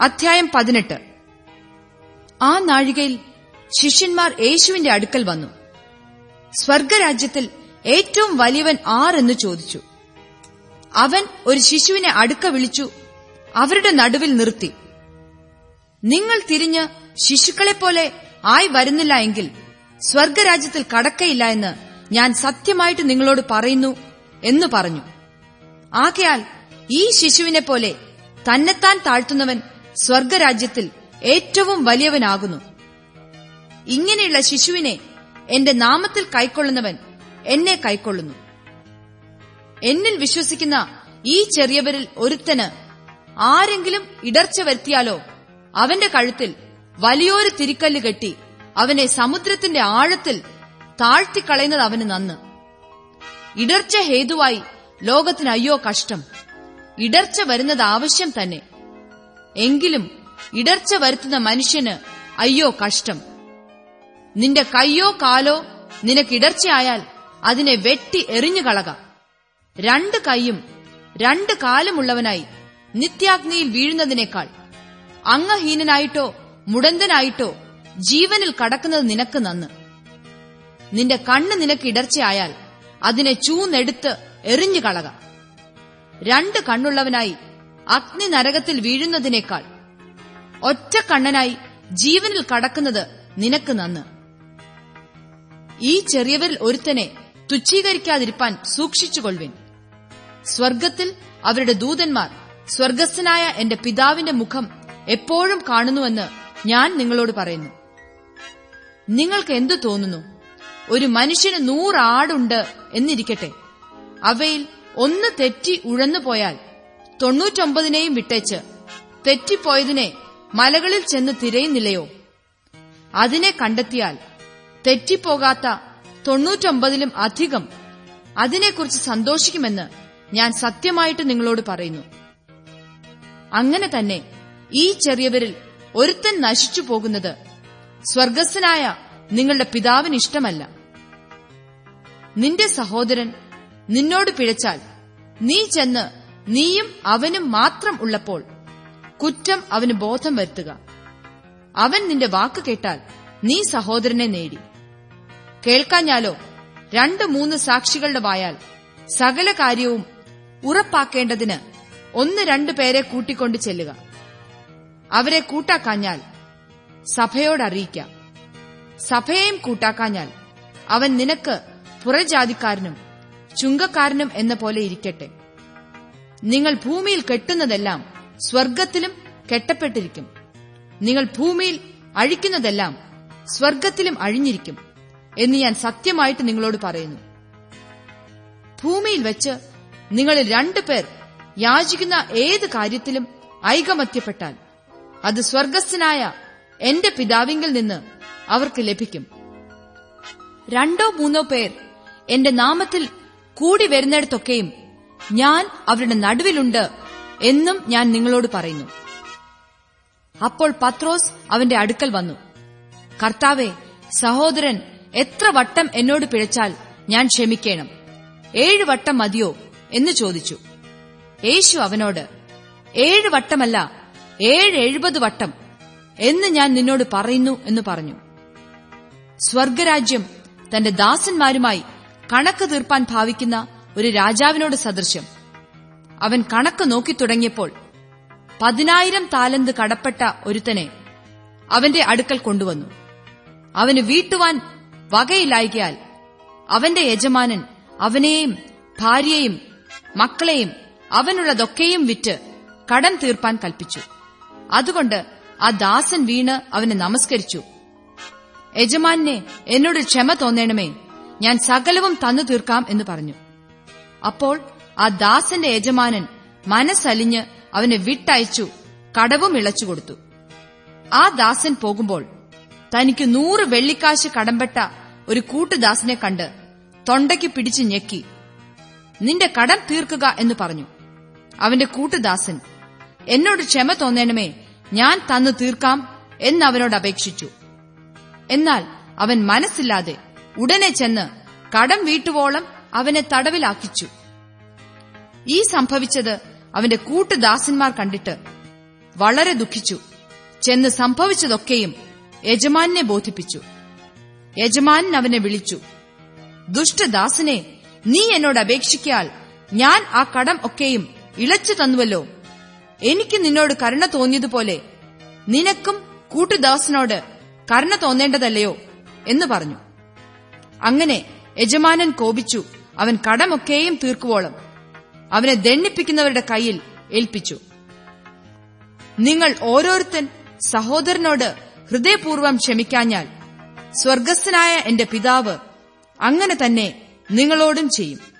അധ്യായം പതിനെട്ട്. ആ നാഴികയിൽ ശിഷ്യന്മാർ യേശുവിന്റെ അടുക്കൽ വന്നു. സ്വർഗരാജ്യത്തിൽ ഏറ്റവും വലിയവൻ ആരെന്ന് ചോദിച്ചു. അവൻ ഒരു ശിശുവിനെ അടുക്ക വിളിച്ചു അവരുടെ നടുവിൽ നിർത്തി. നിങ്ങൾ തിരിഞ്ഞ് ശിശുക്കളെപ്പോലെ ആയി വരുന്നില്ല എങ്കിൽ സ്വർഗരാജ്യത്തിൽ കടക്കയില്ല എന്ന് ഞാൻ സത്യമായിട്ട് നിങ്ങളോട് പറയുന്നു എന്ന് പറഞ്ഞു. ആകയാൽ ഈ ശിശുവിനെ പോലെ തന്നെത്താൻ താഴ്ത്തുന്നവൻ സ്വർഗരാജ്യത്തിൽ ഏറ്റവും വലിയവനാകുന്നു. ഇങ്ങനെയുള്ള ശിശുവിനെ എന്റെ നാമത്തിൽ കൈക്കൊള്ളുന്നവൻ എന്നെ കൈക്കൊള്ളുന്നു. എന്നിൽ വിശ്വസിക്കുന്ന ഈ ചെറിയവരിൽ ഒരുത്തന് ആരെങ്കിലും ഇടർച്ച വരുത്തിയാലോ അവന്റെ കഴുത്തിൽ വലിയൊരു തിരിക്കല്ല് കെട്ടി അവനെ സമുദ്രത്തിന്റെ ആഴത്തിൽ താഴ്ത്തിക്കളയുന്നത് അവന് നന്ന്. ഇടർച്ച ഹേതുവായി ലോകത്തിന് അയ്യോ കഷ്ടം. ഇടർച്ച വരുന്നത് ആവശ്യം തന്നെ. എങ്കിലും ഇടർച്ച വരുത്തുന്ന മനുഷ്യന് അയ്യോ കഷ്ടം. നിന്റെ കയ്യോ കാലോ നിനക്ക് ഇടർച്ചയായാൽ അതിനെ വെട്ടി എറിഞ്ഞു കളക. രണ്ട് കൈയും രണ്ട് കാലുമുള്ളവനായി നിത്യാഗ്നിയിൽ വീഴുന്നതിനേക്കാൾ അംഗഹീനനായിട്ടോ മുടന്തനായിട്ടോ ജീവനിൽ കടക്കുന്നത് നിനക്ക് നന്ന്. നിന്റെ കണ്ണ് നിനക്ക് ഇടർച്ചയായാൽ അതിനെ ചൂന്നെടുത്ത് എറിഞ്ഞു കളക. രണ്ട് കണ്ണുള്ളവനായി അഗ്നി നരകത്തിൽ വീഴുന്നതിനേക്കാൾ ഒറ്റ കണ്ണനായി ജീവനിൽ കടക്കുന്നത് നിനക്ക് നന്ന്. ഈ ചെറിയവരിൽ ഒരുത്തനെ തുച്ഛീകരിക്കാതിരിപ്പാൻ സൂക്ഷിച്ചുകൊള്ളുവിൻ. സ്വർഗത്തിൽ അവരുടെ ദൂതന്മാർ സ്വർഗസ്ഥനായ എന്റെ പിതാവിന്റെ മുഖം എപ്പോഴും കാണുന്നുവെന്ന് ഞാൻ നിങ്ങളോട് പറയുന്നു. നിങ്ങൾക്ക് എന്തു തോന്നുന്നു? ഒരു മനുഷ്യന് നൂറാടുണ്ട് എന്നിരിക്കട്ടെ. അവയിൽ ഒന്ന് തെറ്റി ഉഴന്നു പോയാൽ തൊണ്ണൂറ്റൊമ്പതിനെയും വിട്ടേച്ച് തെറ്റിപ്പോയതിനെ മലകളിൽ ചെന്ന് തിരയുന്നില്ലയോ? അതിനെ കണ്ടെത്തിയാൽ തെറ്റിപ്പോകാത്ത തൊണ്ണൂറ്റൊമ്പതിലും അധികം അതിനെക്കുറിച്ച് സന്തോഷിക്കുമെന്ന് ഞാൻ സത്യമായിട്ട് നിങ്ങളോട് പറയുന്നു. അങ്ങനെ തന്നെ ഈ ചെറിയവരിൽ ഒരുത്തൻ നശിച്ചു പോകുന്നത് സ്വർഗസ്ഥനായ നിങ്ങളുടെ പിതാവിന് ഇഷ്ടമല്ല. നിന്റെ സഹോദരൻ നിന്നോട് പിഴച്ചാൽ നീ ചെന്ന് നീയും അവനും മാത്രം ഉള്ളപ്പോൾ കുറ്റം അവന് ബോധം വരുത്തുക. അവൻ നിന്റെ വാക്ക് കേട്ടാൽ നീ സഹോദരനെ നേടി. കേൾക്കാഞ്ഞാലോ രണ്ട് മൂന്ന് സാക്ഷികളുടെ വായാൽ സകല കാര്യവും ഉറപ്പാക്കേണ്ടതിന് ഒന്ന് രണ്ടു പേരെ കൂട്ടിക്കൊണ്ട് ചെല്ലുക. അവരെ കൂട്ടാക്കാഞ്ഞാൽ സഭയോടറിയിക്കാം സഭയെയും കൂട്ടാക്കാഞ്ഞാൽ അവൻ നിനക്ക് പുറജാതിക്കാരനും ചുങ്കക്കാരനും എന്ന പോലെ ഇരിക്കട്ടെ. നിങ്ങൾ ഭൂമിയിൽ കെട്ടുന്നതെല്ലാം സ്വർഗത്തിലും കെട്ടപ്പെട്ടിരിക്കും. നിങ്ങൾ ഭൂമിയിൽ അഴിക്കുന്നതെല്ലാം സ്വർഗത്തിലും അഴിഞ്ഞിരിക്കും എന്ന് ഞാൻ സത്യമായിട്ട് നിങ്ങളോട് പറയുന്നു. ഭൂമിയിൽ വെച്ച് നിങ്ങളിൽ രണ്ടു പേർ യാചിക്കുന്ന ഏത് കാര്യത്തിലും ഐകമത്യപ്പെട്ടാൽ അത് സ്വർഗസ്ഥനായ എന്റെ പിതാവിങ്കിൽ നിന്ന് അവർക്ക് ലഭിക്കും. രണ്ടോ മൂന്നോ പേർ എന്റെ നാമത്തിൽ കൂടി വരുന്നിടത്തൊക്കെയും ഞാൻ അവരുടെ നടുവിലുണ്ട് എന്നും ഞാൻ നിങ്ങളോട് പറയുന്നു. അപ്പോൾ പത്രോസ് അവന്റെ അടുക്കൽ വന്നു. കർത്താവെ സഹോദരൻ എത്ര വട്ടം എന്നോട് പിഴച്ചാൽ ഞാൻ ക്ഷമിക്കണം. ഏഴ് വട്ടം മതിയോ എന്ന് ചോദിച്ചു. യേശു അവനോട് ഏഴ് വട്ടമല്ല ഏഴ് എഴുപത് വട്ടം എന്ന് ഞാൻ നിന്നോട് പറയുന്നു എന്ന് പറഞ്ഞു. സ്വർഗരാജ്യം തന്റെ ദാസന്മാരുമായി കണക്ക് തീർപ്പാൻ ഭാവിക്കുന്ന ഒരു രാജാവിനോട് സദൃശ്യം. അവൻ കണക്ക് നോക്കി തുടങ്ങിയപ്പോൾ പതിനായിരം താലന്ത് കടപ്പെട്ട ഒരുത്തനെ അവന്റെ അടുക്കൽ കൊണ്ടുവന്നു. അവന് വീട്ടുവാൻ വകയില്ലായികയാൽ അവന്റെ യജമാനൻ അവനെയും ഭാര്യയെയും മക്കളെയും അവനുള്ളതൊക്കെയും വിറ്റ് കടം തീർപ്പാൻ കൽപ്പിച്ചു. അതുകൊണ്ട് ആ ദാസൻ വീണ് അവനെ നമസ്കരിച്ചു. യജമാനെ എന്നോട് ക്ഷമ തോന്നേണമേ ഞാൻ സകലവും തന്നു തീർക്കാം എന്ന് പറഞ്ഞു. അപ്പോൾ ആ ദാസന്റെ യജമാനൻ മനസ്സലിഞ്ഞ് അവനെ വിട്ടയച്ചു കടവും ഇളച്ചു കൊടുത്തു. ആ ദാസൻ പോകുമ്പോൾ തനിക്ക് നൂറ് വെള്ളിക്കാശ് കടംപെട്ട ഒരു കൂട്ടുദാസിനെ കണ്ട് തൊണ്ടയ്ക്ക് പിടിച്ച് ഞെക്കി. നിന്റെ കടം തീർക്കുക എന്ന് പറഞ്ഞു. അവന്റെ കൂട്ടുദാസൻ എന്നോട് ക്ഷമ തോന്നേണമേ ഞാൻ തന്നു തീർക്കാം എന്നവനോട് അപേക്ഷിച്ചു. എന്നാൽ അവൻ മനസ്സില്ലാതെ ഉടനെ ചെന്ന് കടം വീട്ടുവോളം അവനെ തടവിലാക്കിച്ചു. ഈ സംഭവിച്ചത് അവന്റെ കൂട്ടുദാസന്മാർ കണ്ടിട്ട് വളരെ ദുഃഖിച്ചു. ചെന്ന് സംഭവിച്ചതൊക്കെയും യജമാനെ ബോധിപ്പിച്ചു. യജമാൻ അവനെ വിളിച്ചു ദുഷ്ടദാസനെ നീ എന്നോട് അപേക്ഷിക്കാൽ ഞാൻ ആ കടം ഒക്കെയും ഇളച്ചു തന്നുവല്ലോ. എനിക്ക് നിന്നോട് കരുണ തോന്നിയതുപോലെ നിനക്കും കൂട്ടുദാസിനോട് കരുണ തോന്നേണ്ടതല്ലയോ? എന്ന് പറഞ്ഞു. അങ്ങനെ യജമാനൻ കോപിച്ചു അവൻ കടമൊക്കെയും തീർക്കുവോളം. അവനെ ദണ്ണിപ്പിക്കുന്നവരുടെ കയ്യിൽ ഏൽപ്പിച്ചു. നിങ്ങൾ ഓരോരുത്തൻ സഹോദരനോട് ഹൃദയപൂർവം ക്ഷമിക്കാഞ്ഞാൽ സ്വർഗസ്ഥനായ എന്റെ പിതാവ് അങ്ങനെ തന്നെ നിങ്ങളോടും ചെയ്യും.